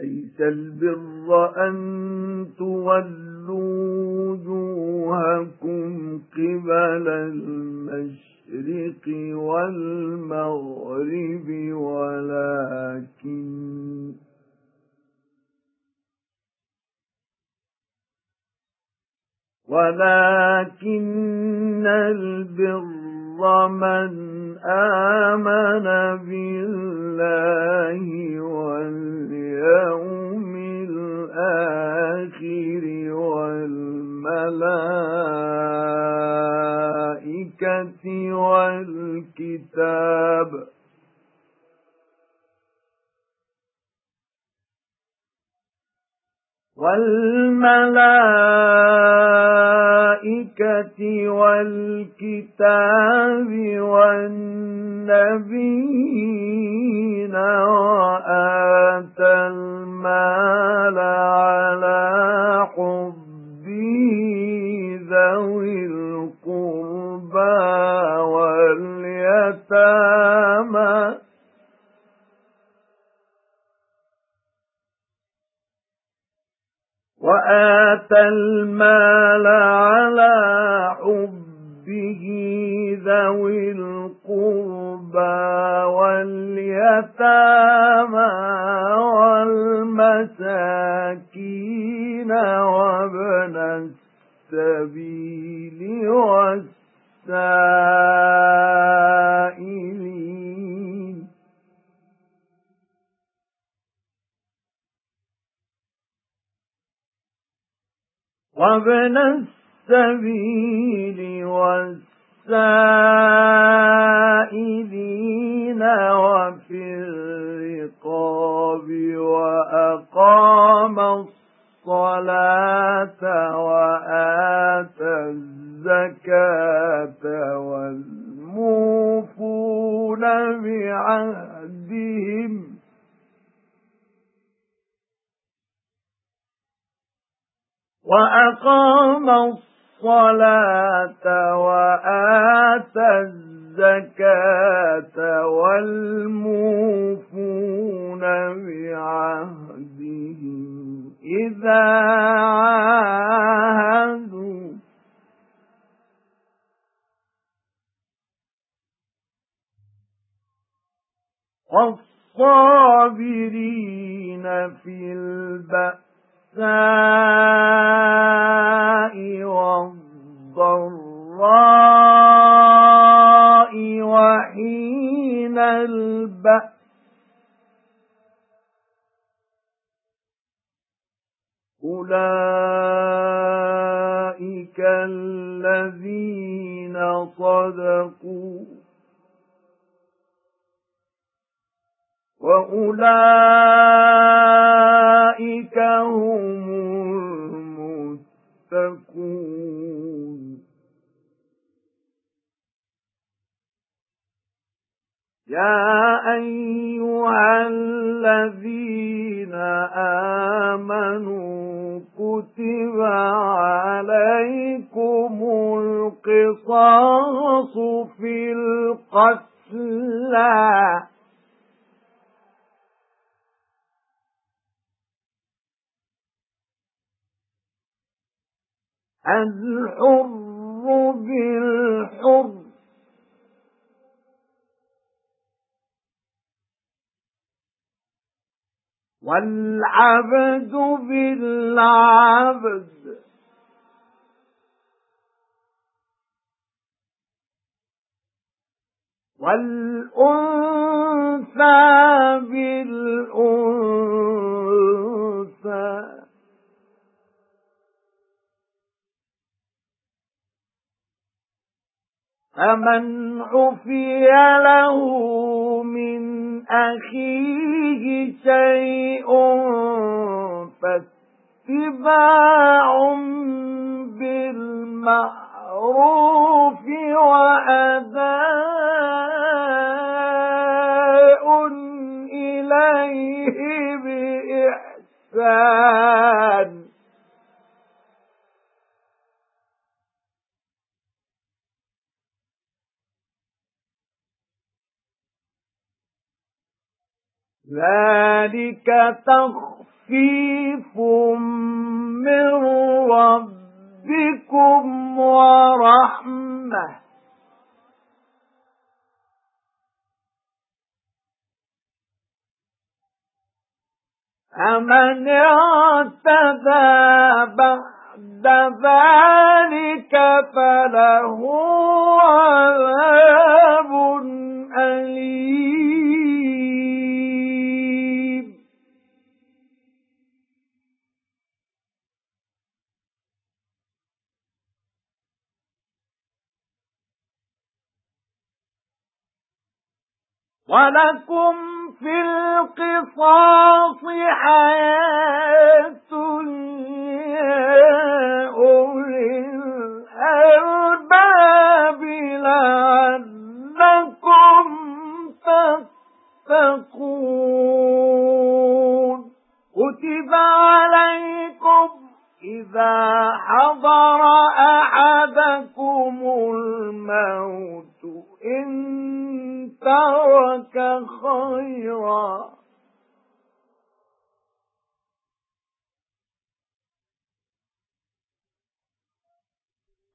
لَيْسَ الْبِرَّ أَن تُوَلُّوا وُجُوهَكُمْ قِبَلَ الْمَشْرِقِ وَالْمَغْرِبِ وَلَكِنَّ وَلَكِنَّ الْبِرَّ مَنْ آمَنَ بِاللَّهِ وَالْمَلَائِكَةِ وَالْكِتَابِ وَالنَّبِيِّينَ وَآتَى الْمَالَ عَلَى حُبِّهِ ذَوِي الْقُرْبَى وَالْيَتَامَى وَآتَى الْمَالَ عَلَى حُبِّهِ ذَوِي الْقُرْبَى وَالْيَتَامَى وَالْمَسَاكِينَ وَابْنَ السَّبِيلِ وَالسَّائِلِينَ وَابْنَ السَّبِيلِ وَالسَّائِلِينَ وَفِي الرِّقَابِ وَأَقَامَ الصَّلَاةَ وَآتَى الزَّكَاةَ وَالْمُوفُونَ بِعَهْدِهِمْ وَأَقَامَ الصَّلَاةَ وَآتَى الزَّكَاةَ وَالْمُوفُونَ بِعَهْدِهِمْ إِذَا عَاهَدُوا. وَالصَّابِرِينَ فِي الْبَأْسِ السَّاءِ وَالضَّرَّاءِ وَحِينَ الْبَأْسِ أُولَئِكَ الَّذِينَ صَدَقُوا وَأُولَئِكَ هُمُ الْمُتَّقُونَ يَا أَيُّهَا الَّذِينَ آمَنُوا كُتِبَ عَلَيْكُمُ الْقِصَاصُ فِي الْقَتْلَى الْحُرُّ بِالْحُرِّ. وَالْعَبْدُ بِالْعَبْدِ. وَالْأُنثَى بِالْأُنثَى. فَمَنْ عُفِيَ لَهُ مِنْ أَخِيهِ شَيْءٌ فَاتِّبَاعٌ بِالْمَعْرُوفِ وَأَدَاءٌ إِلَيْهِ بِإِحْسَانٍ ذَلِكَ تَخْفِيفٌ مِّن رَّبِّكُمْ وَرَحْمَةٌ. فَمَنِ اعْتَدَى بَعْدَ ذَلِكَ فَلَهُ عَذَابٌ وَلَكُمْ فِي الْقِصَاصِ حَيَاةٌ يَا أُولِي الْأَلْبَابِ لَعَلَّكُمْ تَتَّقُونَ. كُتِبَ عَلَيْكُمْ إِذَا حَضَرَ أَحَدَكُمُ تَرَكَ خَيْرًا.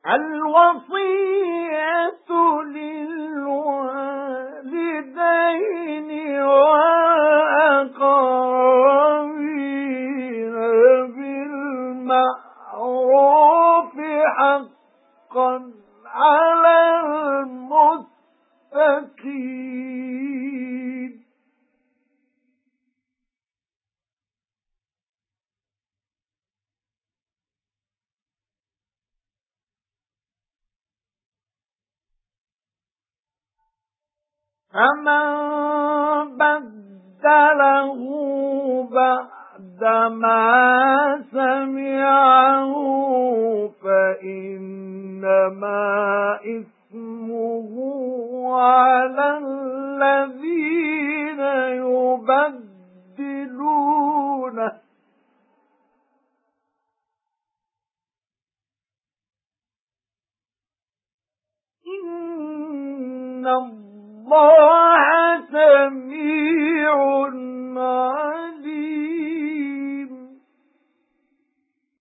الْوَصِيَّةُ لِلْوَالِدَيْنِ وَالْأَقْرَبِينَ بِالْمَعْرُوفِ حَقًّا عَلَى الْمُتَّقِينَ فَمَن بَدَّلَهُ بَعْدَمَا سَمِعَهُ فَإِنَّمَا إِثْمُهُ عَلَى الَّذِينَ يُبَدِّلُونَهُ. إِنَّ اللَّهَ سَمِيعٌ